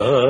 Uh.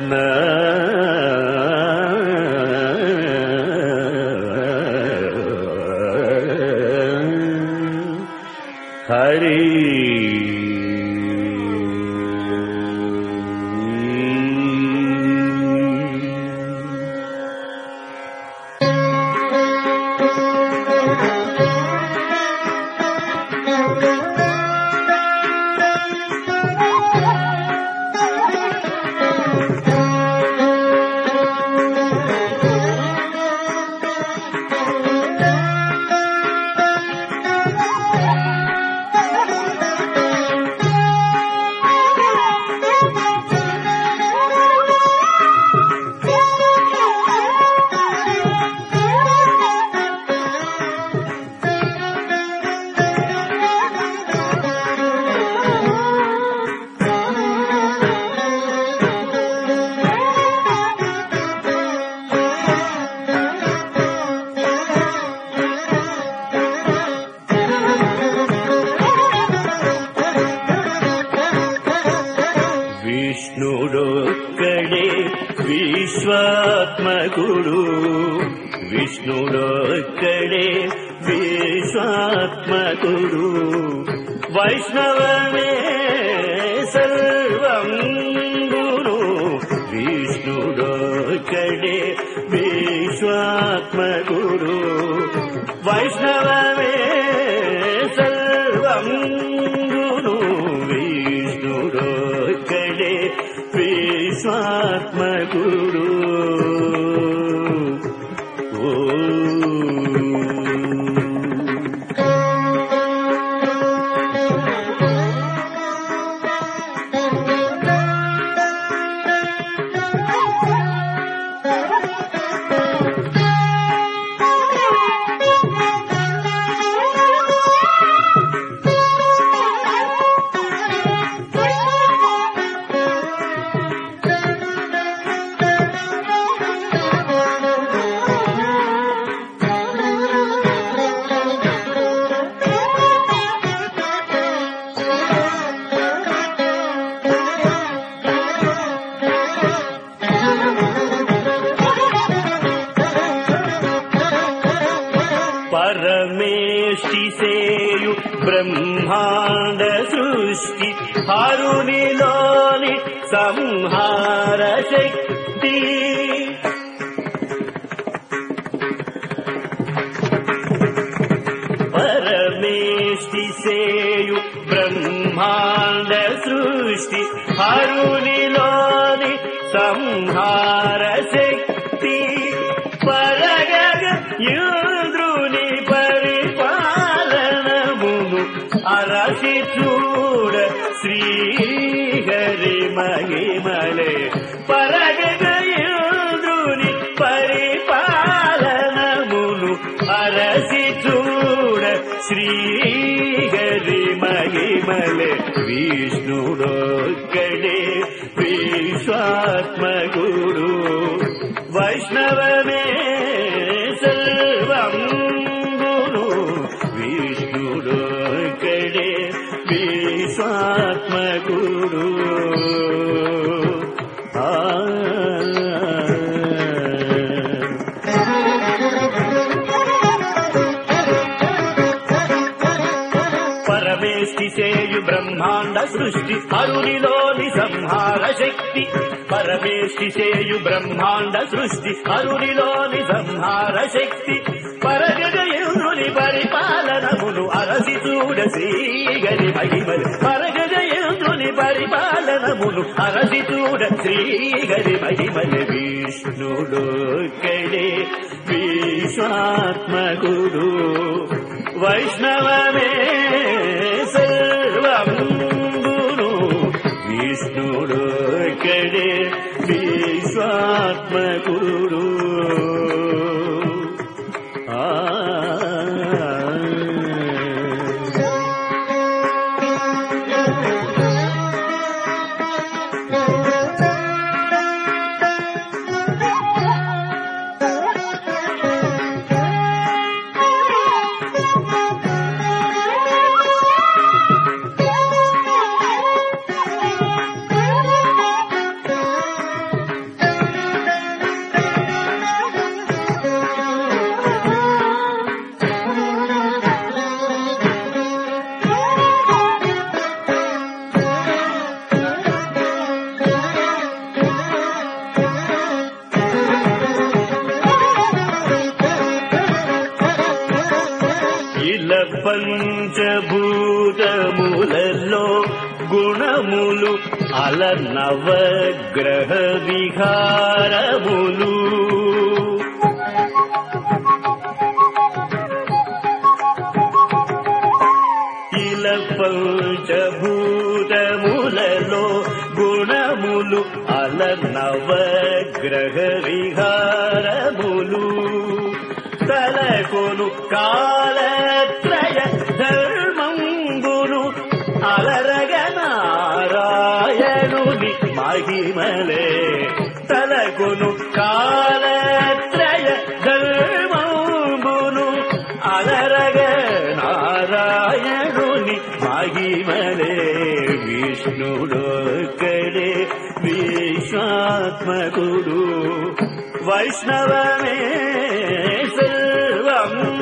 విష్ణుడొక్కడే విష్ణుడొక్కడే విశ్వాత్మకుడు. వైష్ణవమే संहारशक्ति परमेष्टि see you ब्रह्माण्ड सृष्टि हरु संहार ఇంద్రుని పరిపాలనమును అరస అరసి పరమేష్టి చేయు బ్రహ్మాండ సృష్టి అరునిలోని సంహార శక్తి. పరగజయుని పరిపాలనమును అరసి చూడ శ్రీగరి మహిమలు. పరగజయుని పరిపాలనమును అరసి చూడ శ్రీగరి మహిమలు. విష్ణుడు కడే విశ్వాత్మ గురు వైష్ణవమే. విశ్వాత్మకుడు ఆ గుణములు అల నవగ్రహ విహారములు నారాయణుని మహిమలే తలకొను కాలత్రయ ధర్మంబును అలరగ నారాయణుని మహిమలే. విష్ణుడు కడే విశ్వాత్మకుడు. వైష్ణవమే సర్వం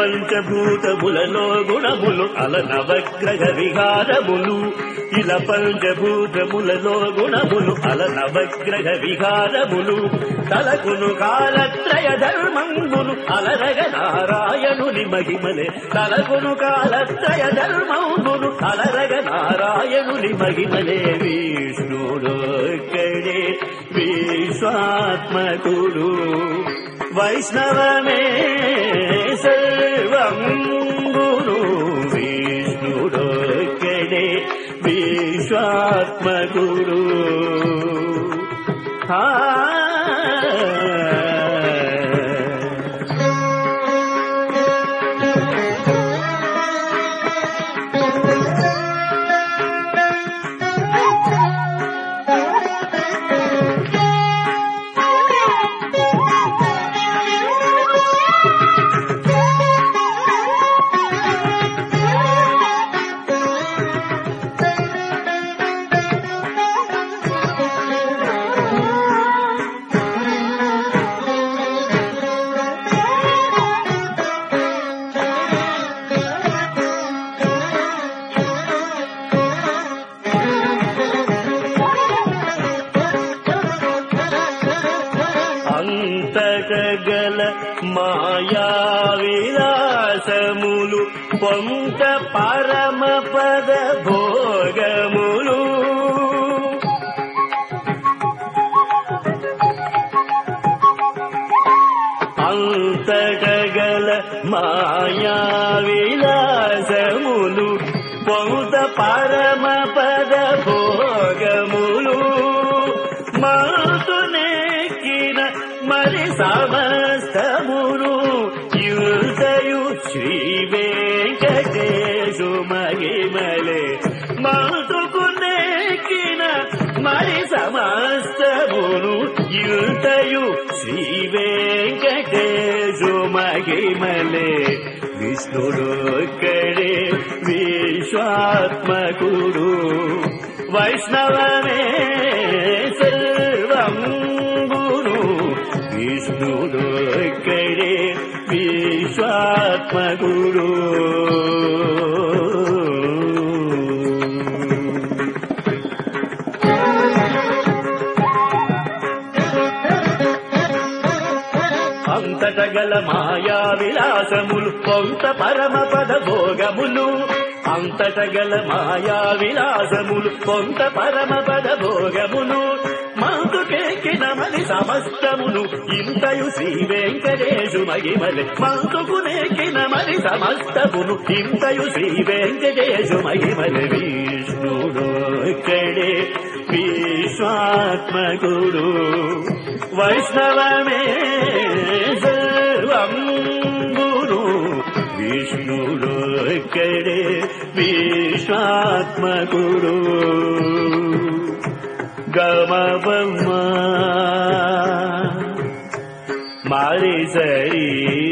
పంచభూతములలో గుణములు అల నవగ్రహ విహారములు. ఇలా పంచభూతములలో గుణములు అల నవగ్రహ విహారములు. తలకును కాలత్రయ ధర్మంబులు అలరగ నారాయణుని మహిమలే. తలకును కాలత్రయ ధర్మంబులు అలరగ నారాయణుని మహిమలే. విష్ణుడు కడే విశ్వాత్మకుడు వైష్ణవమే. సర్వం గురు విష్ణుడు కడే అనంత ఆ పరమ పద భోగములు అంతటగల మాయా విలాసములు పౌత పరమ పద భోగములు మాతునేకిన మరి సమస్తములు యుదయు శ్రీ సమస్తమును యుదయు శ్రీ వెంకటేశు మహిమలే విష్ణుడు ఒక్కడే విశ్వాత్మకుడు వైష్ణవమే సర్వం గురు విష్ణుడు ఒక్కడే విశ్వాత్మకుడు అంతట గల మాయా విలాసములు పౌత పరమ పద భోగములు అంతట గల మాయా విలాసములు పొంత పరమ పద భోగములు మంతుకెక్కిన మని సమస్తమును ఇంతయు శ్రీ వెంకటేశు మహిమలే. మంతుకునేకిన మని సమస్తమును ఇంతయు శ్రీ వెంకటేశు మహిమలే. విష్ణుడు ఇక్కడే విశ్వాత్మకుడు వైష్ణవమే विशात्मगुरु गवाह् मारि सरी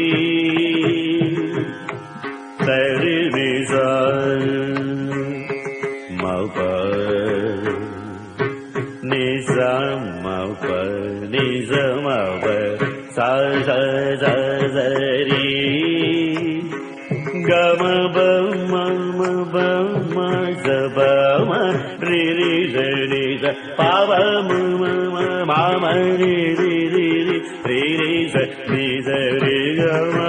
பம ரி ரி ரி ச பவ மாம ரி ரி ரி ரி ரி ச ரி ச ரி க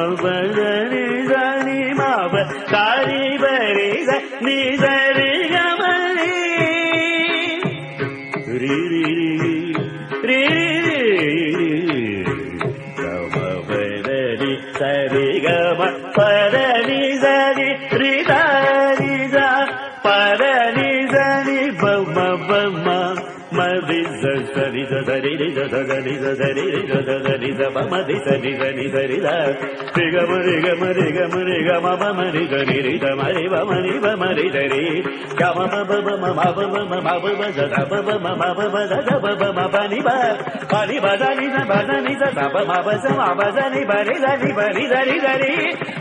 रि धरि रि धरि धरि धरि मम रि धरि धरि धरि रि गम रि गम रि गम रि गम मम रि धरि रि धम रि मम रि मम रि धरि गम बब मम मब मम मब बज धब मम मब बज धब मम पनि ब पनि बज नि ध बज नि ध धब मब ज मब ज नि बरि धरि बरि धरि धरि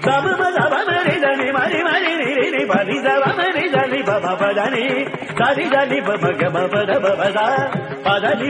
धब म धब मरि धरि मरि मरि रि रि रि बरि धब मरि धरि बब बज नि धरि धरि बब गम बद बब दा पद नि